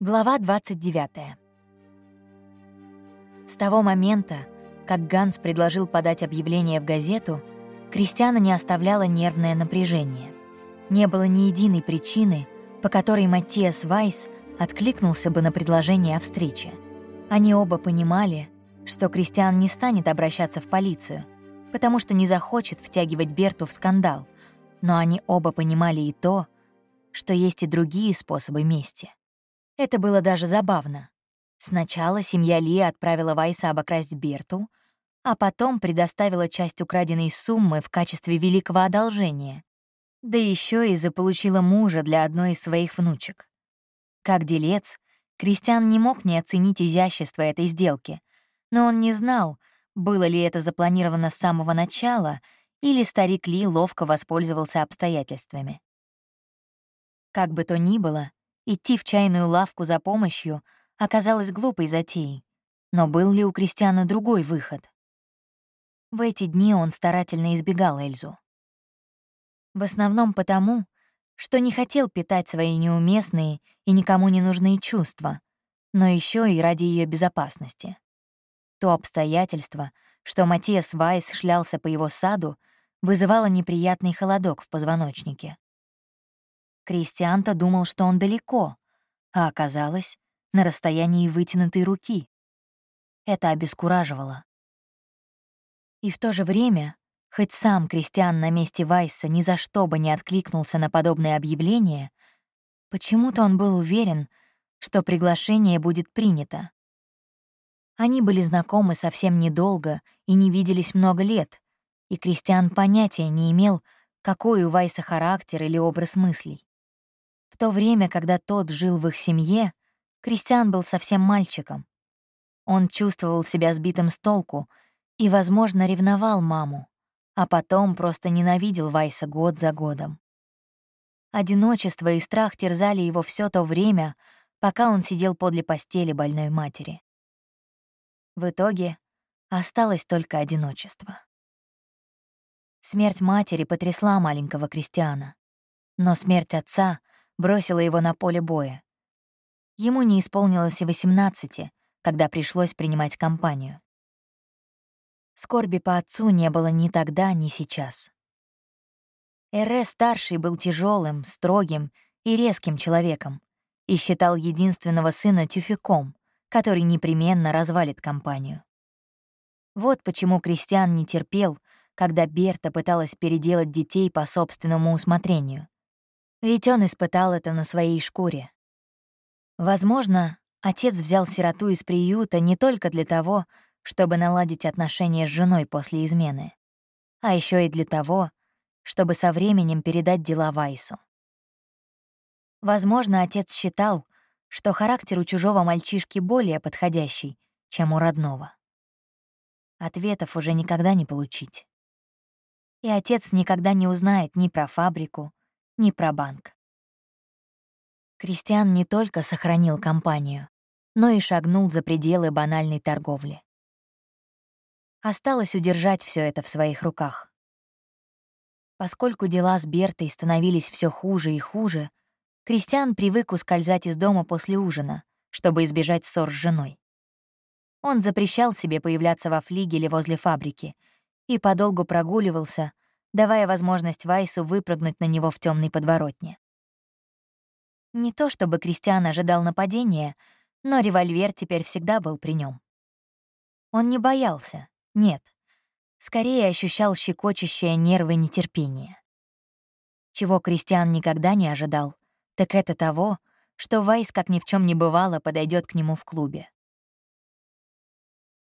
Глава 29. С того момента, как Ганс предложил подать объявление в газету, Кристиана не оставляло нервное напряжение. Не было ни единой причины, по которой Матиас Вайс откликнулся бы на предложение о встрече. Они оба понимали, что Кристиан не станет обращаться в полицию, потому что не захочет втягивать Берту в скандал, но они оба понимали и то, что есть и другие способы мести. Это было даже забавно. Сначала семья Ли отправила Вайса обокрасть Берту, а потом предоставила часть украденной суммы в качестве великого одолжения. Да еще и заполучила мужа для одной из своих внучек. Как делец, Кристиан не мог не оценить изящество этой сделки, но он не знал, было ли это запланировано с самого начала или старик Ли ловко воспользовался обстоятельствами. Как бы то ни было, Идти в чайную лавку за помощью оказалось глупой затеей. Но был ли у Кристиана другой выход? В эти дни он старательно избегал Эльзу. В основном потому, что не хотел питать свои неуместные и никому не нужные чувства, но еще и ради ее безопасности. То обстоятельство, что Матиас Вайс шлялся по его саду, вызывало неприятный холодок в позвоночнике. Кристиан-то думал, что он далеко, а оказалось на расстоянии вытянутой руки. Это обескураживало. И в то же время, хоть сам Кристиан на месте Вайса ни за что бы не откликнулся на подобное объявление, почему-то он был уверен, что приглашение будет принято. Они были знакомы совсем недолго и не виделись много лет, и Кристиан понятия не имел, какой у Вайса характер или образ мыслей. То время, когда тот жил в их семье, Кристиан был совсем мальчиком. Он чувствовал себя сбитым с толку и, возможно, ревновал маму, а потом просто ненавидел Вайса год за годом. Одиночество и страх терзали его все то время, пока он сидел подле постели больной матери. В итоге осталось только одиночество. Смерть матери потрясла маленького Кристиана, но смерть отца бросила его на поле боя. Ему не исполнилось и 18, когда пришлось принимать компанию. Скорби по отцу не было ни тогда, ни сейчас. Эре-старший был тяжелым, строгим и резким человеком и считал единственного сына тюфяком, который непременно развалит компанию. Вот почему Кристиан не терпел, когда Берта пыталась переделать детей по собственному усмотрению. Ведь он испытал это на своей шкуре. Возможно, отец взял сироту из приюта не только для того, чтобы наладить отношения с женой после измены, а еще и для того, чтобы со временем передать дела Вайсу. Возможно, отец считал, что характер у чужого мальчишки более подходящий, чем у родного. Ответов уже никогда не получить. И отец никогда не узнает ни про фабрику, ни про банк. Кристиан не только сохранил компанию, но и шагнул за пределы банальной торговли. Осталось удержать все это в своих руках. Поскольку дела с Бертой становились все хуже и хуже, Кристиан привык ускользать из дома после ужина, чтобы избежать ссор с женой. Он запрещал себе появляться во флигеле возле фабрики и подолгу прогуливался, давая возможность Вайсу выпрыгнуть на него в темной подворотне. Не то чтобы Кристиан ожидал нападения, но револьвер теперь всегда был при нем. Он не боялся, нет. Скорее ощущал щекочущее нервы нетерпение. Чего Кристиан никогда не ожидал, так это того, что Вайс, как ни в чем не бывало, подойдет к нему в клубе.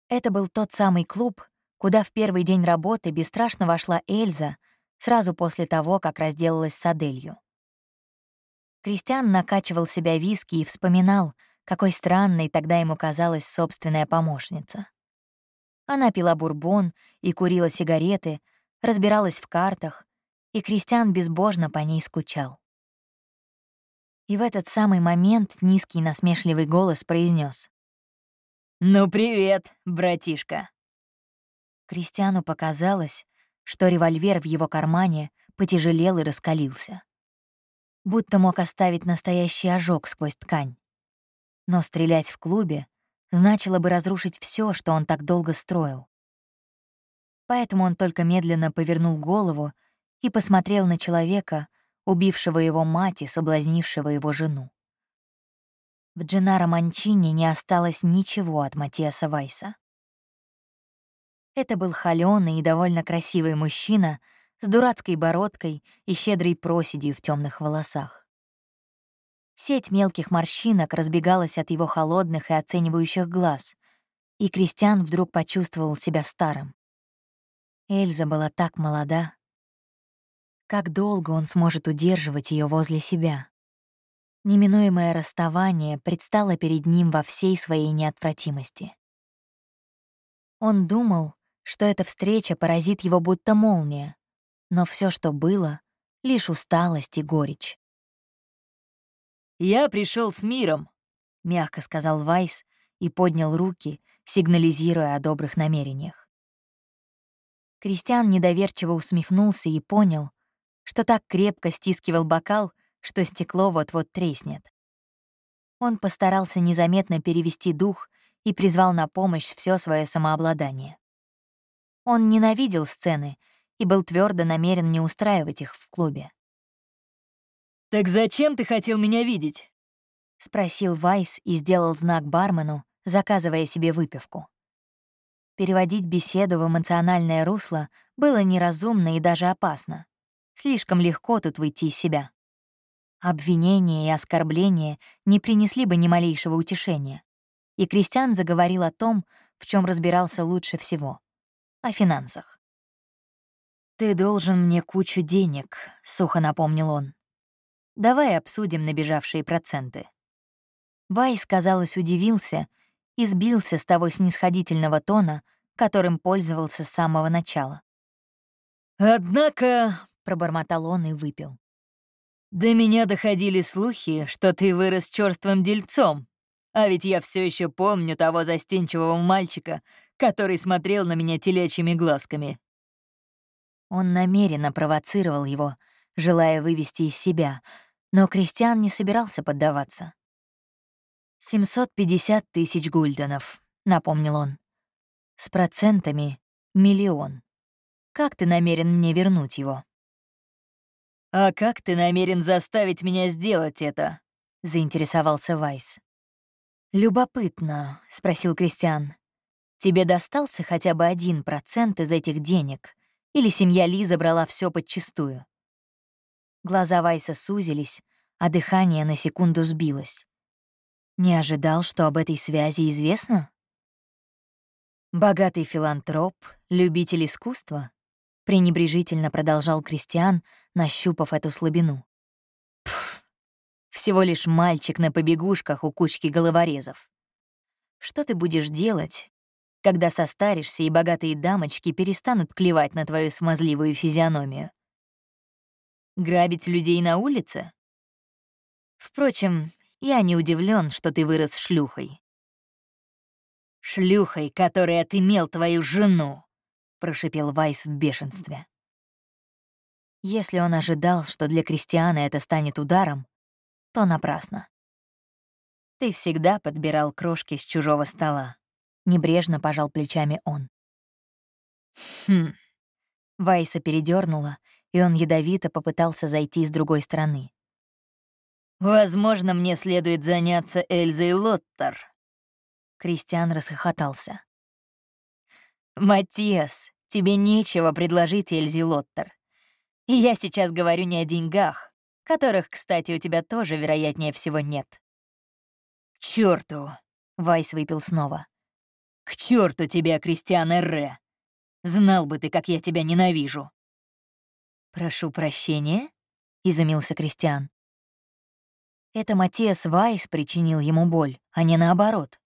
Это был тот самый клуб, куда в первый день работы бесстрашно вошла Эльза сразу после того, как разделалась с Аделью. Кристиан накачивал себя виски и вспоминал, какой странной тогда ему казалась собственная помощница. Она пила бурбон и курила сигареты, разбиралась в картах, и Кристиан безбожно по ней скучал. И в этот самый момент низкий насмешливый голос произнес: «Ну привет, братишка!» Кристиану показалось, что револьвер в его кармане потяжелел и раскалился. Будто мог оставить настоящий ожог сквозь ткань. Но стрелять в клубе значило бы разрушить все, что он так долго строил. Поэтому он только медленно повернул голову и посмотрел на человека, убившего его мать и соблазнившего его жену. В Дженаро Манчини не осталось ничего от Матиаса Вайса. Это был холёный и довольно красивый мужчина с дурацкой бородкой и щедрой проседью в темных волосах. Сеть мелких морщинок разбегалась от его холодных и оценивающих глаз, и Кристиан вдруг почувствовал себя старым. Эльза была так молода. Как долго он сможет удерживать ее возле себя? Неминуемое расставание предстало перед ним во всей своей неотвратимости. Он думал, что эта встреча поразит его будто молния, но все, что было, — лишь усталость и горечь. «Я пришел с миром», — мягко сказал Вайс и поднял руки, сигнализируя о добрых намерениях. Кристиан недоверчиво усмехнулся и понял, что так крепко стискивал бокал, что стекло вот-вот треснет. Он постарался незаметно перевести дух и призвал на помощь все свое самообладание. Он ненавидел сцены и был твердо намерен не устраивать их в клубе. «Так зачем ты хотел меня видеть?» — спросил Вайс и сделал знак бармену, заказывая себе выпивку. Переводить беседу в эмоциональное русло было неразумно и даже опасно. Слишком легко тут выйти из себя. Обвинения и оскорбления не принесли бы ни малейшего утешения. И Кристиан заговорил о том, в чем разбирался лучше всего — о финансах. «Ты должен мне кучу денег», — сухо напомнил он. Давай обсудим набежавшие проценты». Вайс, казалось, удивился и сбился с того снисходительного тона, которым пользовался с самого начала. «Однако», — пробормотал он и выпил, «до меня доходили слухи, что ты вырос черствым дельцом, а ведь я все еще помню того застенчивого мальчика, который смотрел на меня телячьими глазками». Он намеренно провоцировал его, желая вывести из себя — но Кристиан не собирался поддаваться. «750 тысяч гульденов», — напомнил он. «С процентами — миллион. Как ты намерен мне вернуть его?» «А как ты намерен заставить меня сделать это?» — заинтересовался Вайс. «Любопытно», — спросил Кристиан. «Тебе достался хотя бы один процент из этих денег, или семья Ли забрала все подчистую?» Глаза Вайса сузились, а дыхание на секунду сбилось. Не ожидал, что об этой связи известно? «Богатый филантроп, любитель искусства?» — пренебрежительно продолжал Кристиан, нащупав эту слабину. Пф, всего лишь мальчик на побегушках у кучки головорезов. Что ты будешь делать, когда состаришься и богатые дамочки перестанут клевать на твою смазливую физиономию? Грабить людей на улице? Впрочем, я не удивлен, что ты вырос шлюхой. «Шлюхой, которая отымел твою жену!» — прошипел Вайс в бешенстве. Если он ожидал, что для Кристиана это станет ударом, то напрасно. Ты всегда подбирал крошки с чужого стола. Небрежно пожал плечами он. Хм. Вайса передернула, и он ядовито попытался зайти с другой стороны. «Возможно, мне следует заняться Эльзой Лоттер». Кристиан расхохотался. «Матиас, тебе нечего предложить Эльзе Лоттер. И я сейчас говорю не о деньгах, которых, кстати, у тебя тоже, вероятнее всего, нет». «К чёрту!» — Вайс выпил снова. «К чёрту тебя, Кристиан Эрре! Знал бы ты, как я тебя ненавижу!» «Прошу прощения?» — изумился Кристиан. Это Матиас Вайс причинил ему боль, а не наоборот.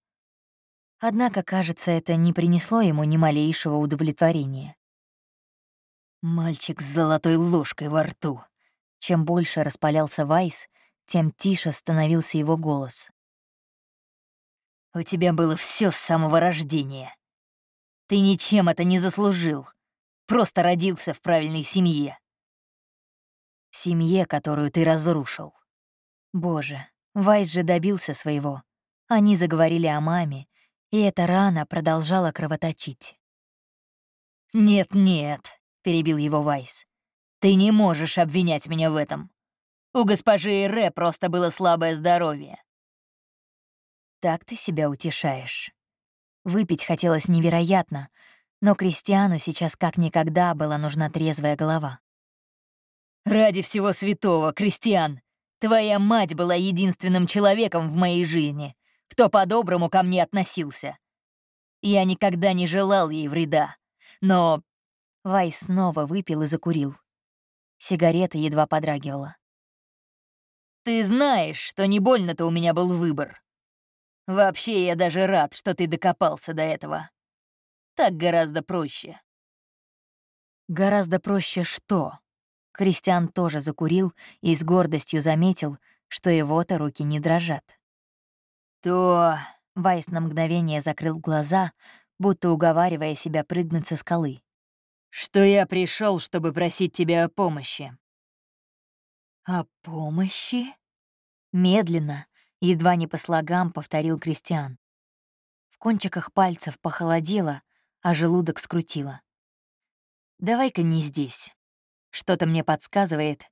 Однако, кажется, это не принесло ему ни малейшего удовлетворения. «Мальчик с золотой ложкой во рту». Чем больше распалялся Вайс, тем тише становился его голос. «У тебя было все с самого рождения. Ты ничем это не заслужил. Просто родился в правильной семье в семье, которую ты разрушил. Боже, Вайс же добился своего, Они заговорили о маме, и эта рана продолжала кровоточить. «Нет-нет», — перебил его Вайс. «Ты не можешь обвинять меня в этом. У госпожи Ире просто было слабое здоровье». «Так ты себя утешаешь». Выпить хотелось невероятно, но Кристиану сейчас как никогда была нужна трезвая голова. «Ради всего святого, Кристиан, твоя мать была единственным человеком в моей жизни, кто по-доброму ко мне относился. Я никогда не желал ей вреда, но...» Вайс снова выпил и закурил. Сигарета едва подрагивала. «Ты знаешь, что не больно-то у меня был выбор. Вообще, я даже рад, что ты докопался до этого. Так гораздо проще». «Гораздо проще что?» Кристиан тоже закурил и с гордостью заметил, что его-то руки не дрожат. «То...» — Вайс на мгновение закрыл глаза, будто уговаривая себя прыгнуть со скалы. «Что я пришел, чтобы просить тебя о помощи». «О помощи?» Медленно, едва не по слогам, повторил Кристиан. В кончиках пальцев похолодело, а желудок скрутило. «Давай-ка не здесь. Что-то мне подсказывает,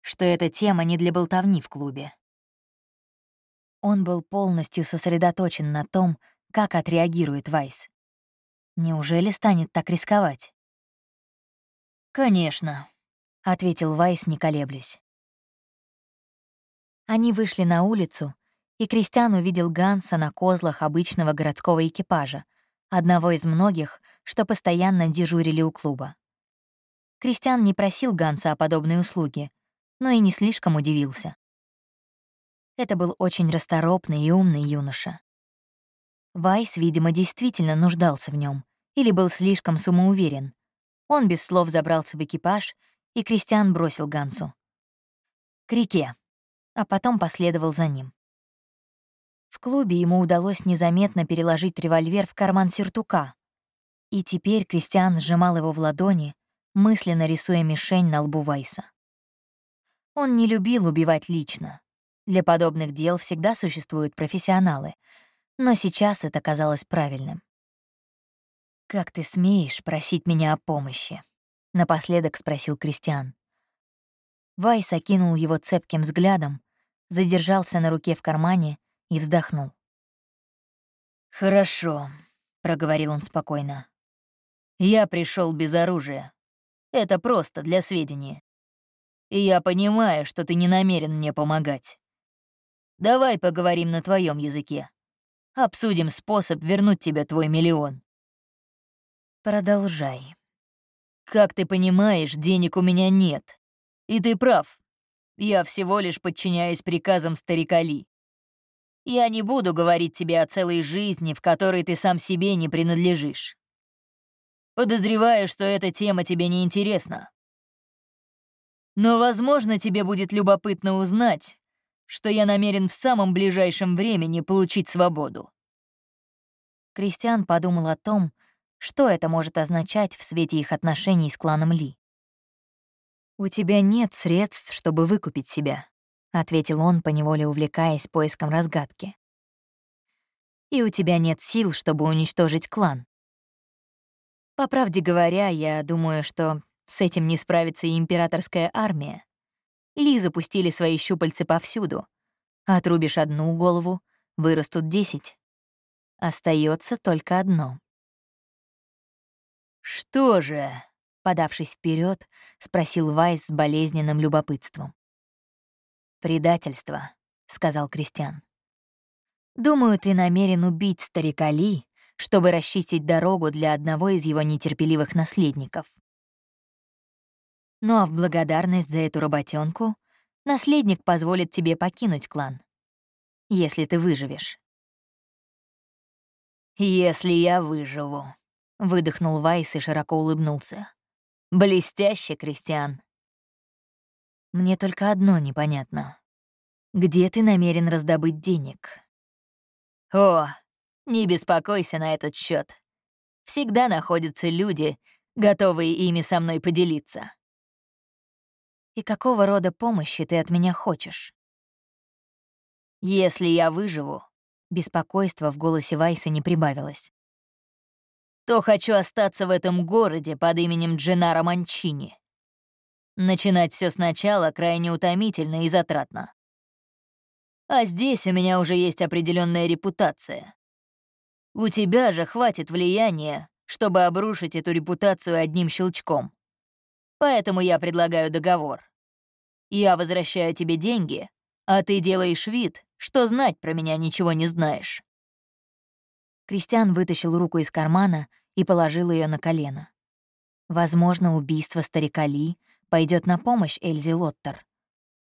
что эта тема не для болтовни в клубе. Он был полностью сосредоточен на том, как отреагирует Вайс. Неужели станет так рисковать? «Конечно», — ответил Вайс, не колеблясь. Они вышли на улицу, и Кристиан увидел Ганса на козлах обычного городского экипажа, одного из многих, что постоянно дежурили у клуба. Кристиан не просил Ганса о подобной услуге, но и не слишком удивился. Это был очень расторопный и умный юноша. Вайс, видимо, действительно нуждался в нем или был слишком самоуверен. Он без слов забрался в экипаж, и Кристиан бросил Гансу. К реке, а потом последовал за ним. В клубе ему удалось незаметно переложить револьвер в карман сюртука, и теперь Кристиан сжимал его в ладони, мысленно рисуя мишень на лбу Вайса. Он не любил убивать лично. Для подобных дел всегда существуют профессионалы, но сейчас это казалось правильным. «Как ты смеешь просить меня о помощи?» — напоследок спросил Кристиан. Вайс окинул его цепким взглядом, задержался на руке в кармане и вздохнул. «Хорошо», — проговорил он спокойно. «Я пришел без оружия. Это просто для сведения. И я понимаю, что ты не намерен мне помогать. Давай поговорим на твоем языке. Обсудим способ вернуть тебе твой миллион. Продолжай. Как ты понимаешь, денег у меня нет. И ты прав. Я всего лишь подчиняюсь приказам старика Ли. Я не буду говорить тебе о целой жизни, в которой ты сам себе не принадлежишь. Подозреваю, что эта тема тебе не интересна. Но, возможно, тебе будет любопытно узнать, что я намерен в самом ближайшем времени получить свободу. Кристиан подумал о том, что это может означать в свете их отношений с кланом Ли. «У тебя нет средств, чтобы выкупить себя», — ответил он, поневоле увлекаясь поиском разгадки. «И у тебя нет сил, чтобы уничтожить клан. По правде говоря, я думаю, что с этим не справится и императорская армия. Ли запустили свои щупальцы повсюду. Отрубишь одну голову, вырастут десять. Остается только одно. «Что же?» — подавшись вперед, спросил Вайс с болезненным любопытством. «Предательство», — сказал Кристиан. «Думаю, ты намерен убить старика Ли, чтобы расчистить дорогу для одного из его нетерпеливых наследников. Ну а в благодарность за эту работенку наследник позволит тебе покинуть клан, если ты выживешь. «Если я выживу», — выдохнул Вайс и широко улыбнулся. «Блестяще, Кристиан». «Мне только одно непонятно. Где ты намерен раздобыть денег?» «О, не беспокойся на этот счет. Всегда находятся люди, готовые ими со мной поделиться. И какого рода помощи ты от меня хочешь? Если я выживу, Беспокойство в голосе Вайса не прибавилось. «То хочу остаться в этом городе под именем Дженаро Манчини. Начинать все сначала крайне утомительно и затратно. А здесь у меня уже есть определенная репутация. У тебя же хватит влияния, чтобы обрушить эту репутацию одним щелчком. Поэтому я предлагаю договор. Я возвращаю тебе деньги, а ты делаешь вид, что знать про меня ничего не знаешь». Кристиан вытащил руку из кармана и положил ее на колено. Возможно, убийство старика Ли пойдет на помощь Эльзе Лоттер.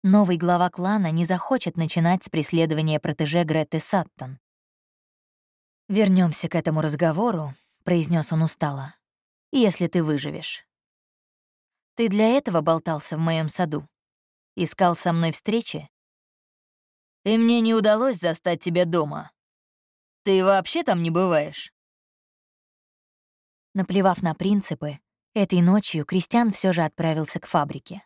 Новый глава клана не захочет начинать с преследования протеже Греты Саттон. Вернемся к этому разговору», — произнес он устало, — «если ты выживешь». «Ты для этого болтался в моем саду? Искал со мной встречи?» «И мне не удалось застать тебя дома. Ты вообще там не бываешь?» Наплевав на принципы, этой ночью Кристиан все же отправился к фабрике.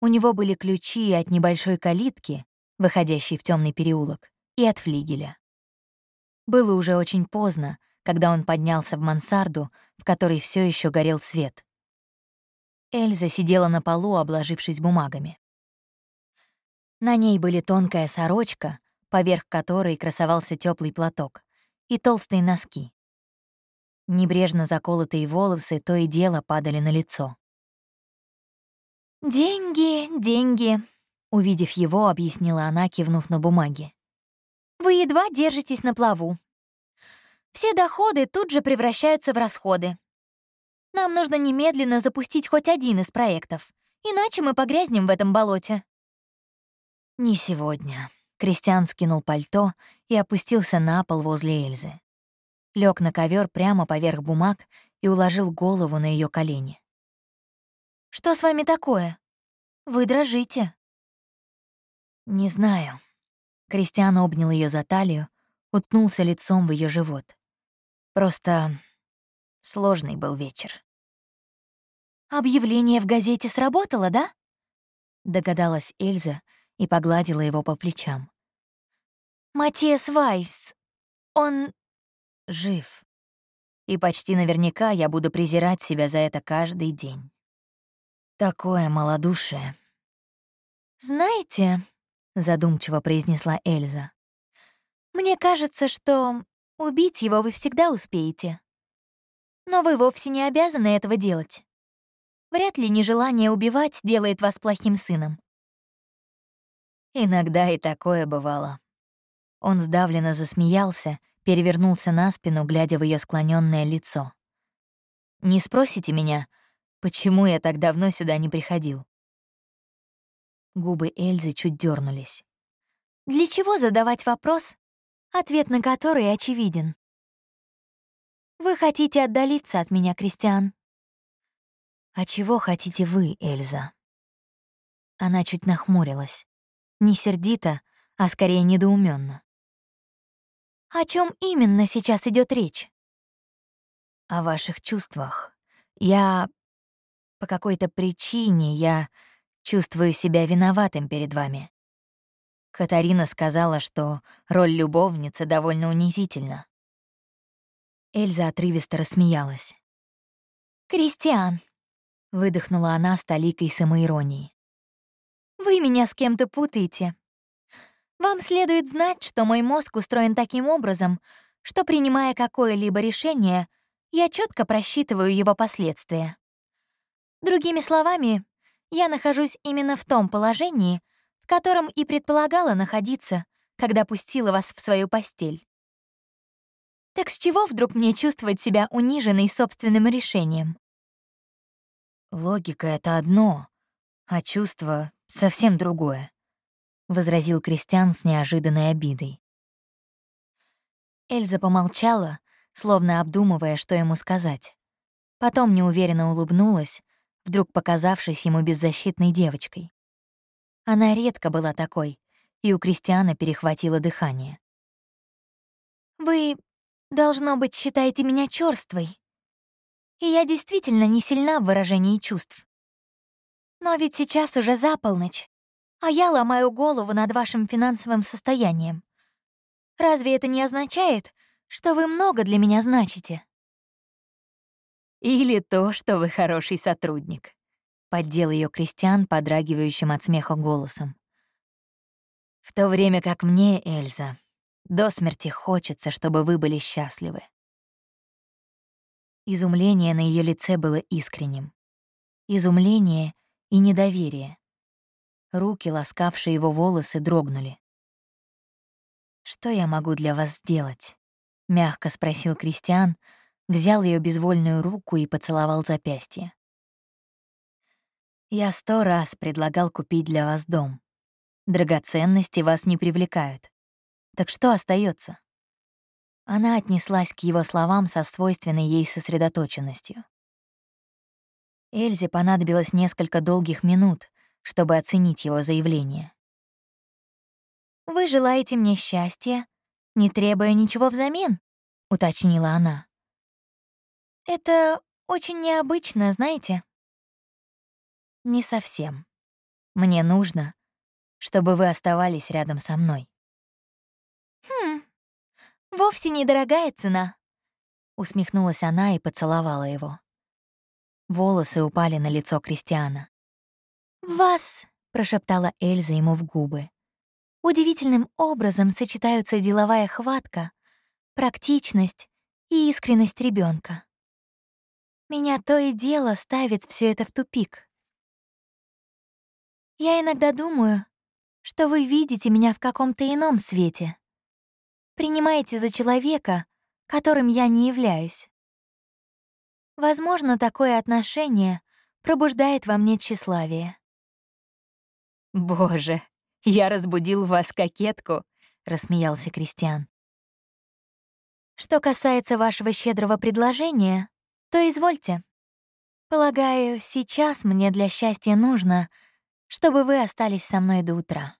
У него были ключи от небольшой калитки, выходящей в темный переулок, и от флигеля. Было уже очень поздно, когда он поднялся в мансарду, в которой все еще горел свет. Эльза сидела на полу, обложившись бумагами. На ней были тонкая сорочка, поверх которой красовался теплый платок, и толстые носки. Небрежно заколотые волосы то и дело падали на лицо. «Деньги, деньги», — увидев его, объяснила она, кивнув на бумаги. «Вы едва держитесь на плаву. Все доходы тут же превращаются в расходы. Нам нужно немедленно запустить хоть один из проектов, иначе мы погрязнем в этом болоте». «Не сегодня», — Кристиан скинул пальто и опустился на пол возле Эльзы лег на ковер прямо поверх бумаг и уложил голову на ее колени. «Что с вами такое? Вы дрожите». «Не знаю». Кристиан обнял ее за талию, уткнулся лицом в ее живот. Просто сложный был вечер. «Объявление в газете сработало, да?» Догадалась Эльза и погладила его по плечам. «Матиас Вайс, он жив. И почти наверняка я буду презирать себя за это каждый день. Такое малодушие. «Знаете», — задумчиво произнесла Эльза, «мне кажется, что убить его вы всегда успеете. Но вы вовсе не обязаны этого делать. Вряд ли нежелание убивать делает вас плохим сыном». Иногда и такое бывало. Он сдавленно засмеялся, перевернулся на спину, глядя в ее склоненное лицо. «Не спросите меня, почему я так давно сюда не приходил?» Губы Эльзы чуть дернулись. «Для чего задавать вопрос, ответ на который очевиден?» «Вы хотите отдалиться от меня, Кристиан?» «А чего хотите вы, Эльза?» Она чуть нахмурилась. Не сердито, а скорее недоуменно. О чем именно сейчас идет речь? О ваших чувствах. Я... По какой-то причине я чувствую себя виноватым перед вами. Катарина сказала, что роль любовницы довольно унизительна. Эльза отрывисто рассмеялась. «Кристиан», — выдохнула она с толикой самоиронии. «Вы меня с кем-то путаете. Вам следует знать, что мой мозг устроен таким образом, что, принимая какое-либо решение, я четко просчитываю его последствия. Другими словами, я нахожусь именно в том положении, в котором и предполагала находиться, когда пустила вас в свою постель. Так с чего вдруг мне чувствовать себя униженной собственным решением? Логика — это одно, а чувство — совсем другое. — возразил Кристиан с неожиданной обидой. Эльза помолчала, словно обдумывая, что ему сказать. Потом неуверенно улыбнулась, вдруг показавшись ему беззащитной девочкой. Она редко была такой, и у Кристиана перехватило дыхание. «Вы, должно быть, считаете меня чёрствой. И я действительно не сильна в выражении чувств. Но ведь сейчас уже за полночь а я ломаю голову над вашим финансовым состоянием. Разве это не означает, что вы много для меня значите?» «Или то, что вы хороший сотрудник», — поддел ее Кристиан, подрагивающим от смеха голосом. «В то время как мне, Эльза, до смерти хочется, чтобы вы были счастливы». Изумление на ее лице было искренним. Изумление и недоверие. Руки, ласкавшие его волосы, дрогнули. «Что я могу для вас сделать?» — мягко спросил Кристиан, взял ее безвольную руку и поцеловал запястье. «Я сто раз предлагал купить для вас дом. Драгоценности вас не привлекают. Так что остается? Она отнеслась к его словам со свойственной ей сосредоточенностью. Эльзе понадобилось несколько долгих минут, чтобы оценить его заявление. «Вы желаете мне счастья, не требуя ничего взамен?» — уточнила она. «Это очень необычно, знаете?» «Не совсем. Мне нужно, чтобы вы оставались рядом со мной». «Хм, вовсе недорогая цена», — усмехнулась она и поцеловала его. Волосы упали на лицо Кристиана. «Вас», — прошептала Эльза ему в губы, «удивительным образом сочетаются деловая хватка, практичность и искренность ребенка. Меня то и дело ставит все это в тупик. Я иногда думаю, что вы видите меня в каком-то ином свете. Принимаете за человека, которым я не являюсь. Возможно, такое отношение пробуждает во мне тщеславие. «Боже, я разбудил вас кокетку», — рассмеялся Кристиан. «Что касается вашего щедрого предложения, то извольте. Полагаю, сейчас мне для счастья нужно, чтобы вы остались со мной до утра.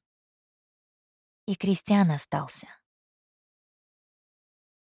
И Кристиан остался.